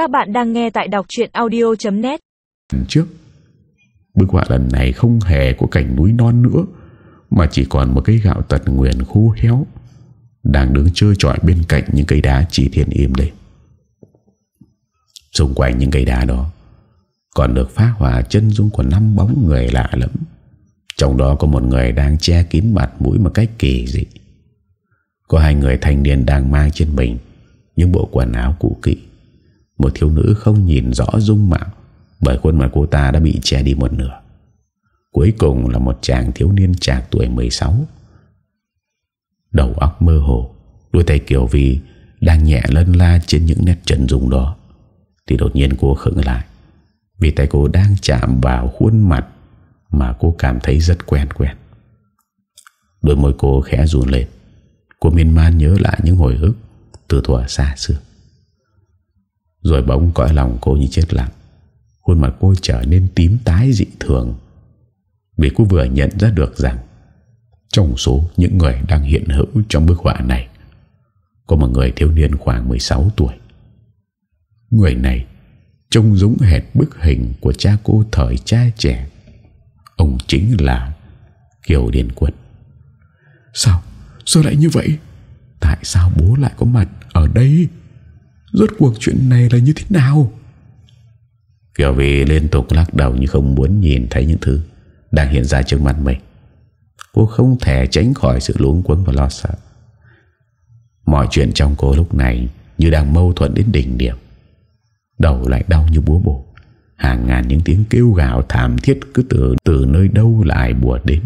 Các bạn đang nghe tại đọc chuyện audio.net trước, Bức họa lần này không hề có cảnh núi non nữa, Mà chỉ còn một cây gạo tật nguyền khô héo Đang đứng chơi trọi bên cạnh những cây đá chỉ thiên im đây. Xung quanh những cây đá đó Còn được phát hỏa chân dung của năm bóng người lạ lắm Trong đó có một người đang che kín mặt mũi một cách kỳ dị. Có hai người thanh niên đang mang trên mình Những bộ quần áo cũ kỹ. Một thiếu nữ không nhìn rõ dung mạo, Bởi khuôn mặt cô ta đã bị che đi một nửa. Cuối cùng là một chàng thiếu niên trạc tuổi 16 Đầu óc mơ hồ, Đôi tay kiều vi Đang nhẹ lân la trên những nét trần dung đó. Thì đột nhiên cô khựng lại, Vì tay cô đang chạm vào khuôn mặt Mà cô cảm thấy rất quen quen. Đôi môi cô khẽ run lên, Cô miên man nhớ lại những hồi ức Từ thuở xa xưa. Rồi bỗng cõi lòng cô như chết lặng Khuôn mặt cô trở nên tím tái dị thường Vì cô vừa nhận ra được rằng, Trong số những người đang hiện hữu trong bức họa này, Có một người thiếu niên khoảng 16 tuổi Người này Trông giống hệt bức hình của cha cô thời cha trẻ Ông chính là Kiều Điền Quân Sao? Sao lại như vậy? Tại sao bố lại có mặt ở đây? Rốt cuộc chuyện này là như thế nào? Kiều Vy liên tục lắc đầu như không muốn nhìn thấy những thứ đang hiện ra trước mặt mình. Cô không thể tránh khỏi sự luống quấn và lo sợ. Mọi chuyện trong cô lúc này như đang mâu thuẫn đến đỉnh điểm. Đầu lại đau như búa bổ. Hàng ngàn những tiếng kêu gào thảm thiết cứ từ từ nơi đâu lại bùa đến,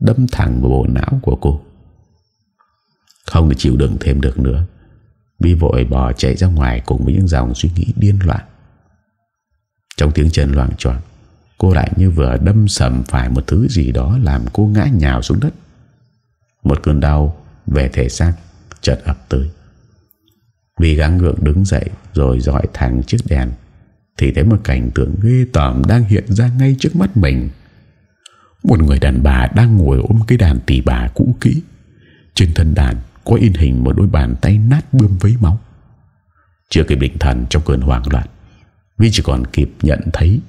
đâm thẳng vào bộ não của cô. Không chịu đựng thêm được nữa Vi vội bỏ chạy ra ngoài Cùng với những dòng suy nghĩ điên loạn. Trong tiếng chân loạn tròn Cô lại như vừa đâm sầm Phải một thứ gì đó Làm cô ngã nhào xuống đất. Một cơn đau về thể xác Chợt ập tới. Vì gắng gượng đứng dậy Rồi dõi thẳng chiếc đèn, Thì thấy một cảnh tượng ghê tởm Đang hiện ra ngay trước mắt mình. Một người đàn bà đang ngồi ôm cái đàn tỷ bà cũ kỹ Trên thân đàn có in hình một đôi bàn tay nát bươm vấy máu. Chưa kịp định thần trong cơn hoảng loạn, Vi chỉ còn kịp nhận thấy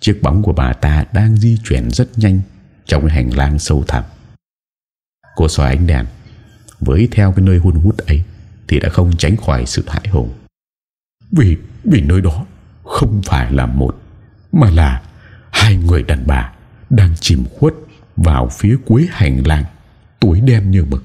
chiếc bóng của bà ta đang di chuyển rất nhanh trong cái hành lang sâu thẳm. Cô soi ánh đèn, với theo cái nơi hun hút ấy thì đã không tránh khỏi sự hãi hùng. Vì vì nơi đó không phải là một mà là hai người đàn bà đang chìm khuất vào phía cuối hành lang tối đen như mực.